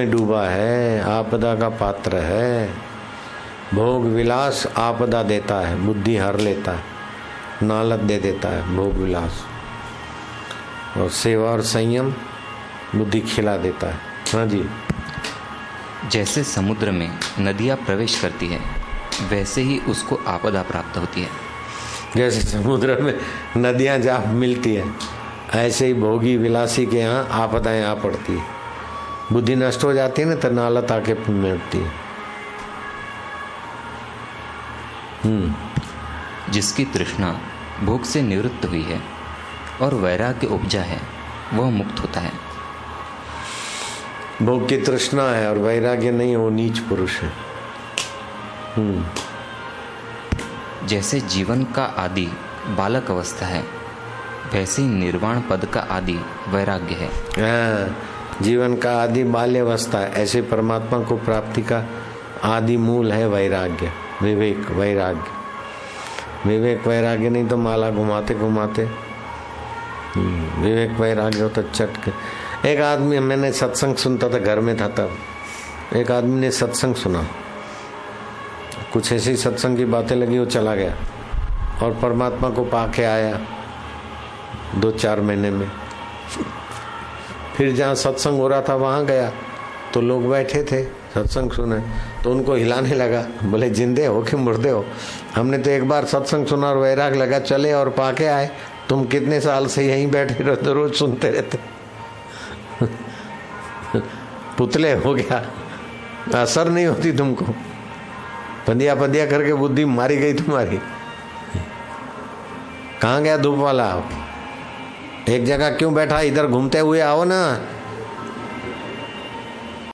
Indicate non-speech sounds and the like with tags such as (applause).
में डूबा है आपदा का पात्र है। भोग विलास आपदा देता है बुद्धि हर लेता है नालत दे देता है भोग विलास। और सेवा और संयम बुद्धि खिला देता है। हाँ जी। जैसे समुद्र में नदियाँ प्रवेश करती है वैसे ही उसको आपदा प्राप्त होती है। जैसे समुद्र में नदियाँ जा मिलती है ऐसे ही भोगी विलासी के यहाँ आपदाएँ आ पड़ती है। बुद्धि नष्ट हो जाती है ना तो नालत आके मिलती है। हम्म। जिसकी तृष्णा भूख से निवृत्त हुई है और वैराग्य उपजा है वह मुक्त होता है। भोग की तृष्णा है और वैराग्य नहीं वो नीच पुरुष है। हम्म। जैसे जीवन का आदि बालक अवस्था है वैसे ही निर्वाण पद का आदि वैराग्य है। हाँ, जीवन का आदि बाल्य अवस्था ऐसे परमात्मा को प्राप्ति का आदि मूल है वैराग्य विवेक वैराग्य। विवेक वैराग्य नहीं तो माला घुमाते घुमाते। हम्म, विवेक वैराग्य हो तो चटके। एक आदमी मैंने सत्संग सुनता था घर में था तब। एक आदमी ने सत्संग सुना। कुछ ऐसी सत्संग की बातें लगी वो चला गया। और परमात्मा को पाके आया दो चार महीने में। फिर जहाँ सत्संग हो रहा था, वहाँ गया। तो लोग बैठे थे, सत्संग सुने। तो उनको हिलाने लगा, बोले, जिंदे हो कि मुर्दे हो? हमने तो एक बार सत्संग सुना और वैराग लगा, चले और पाके आए। तुम कितने साल से यहीं बैठे रहते रोज सुनते रहते (laughs) पुतले हो गया। असर नहीं होती तुमको। पंदिया पदिया करके बुद्धि मारी गई तुम्हारी। कहाँ गया धूप वाला? एक जगह क्यों बैठा? इधर घूमते हुए आओ ना।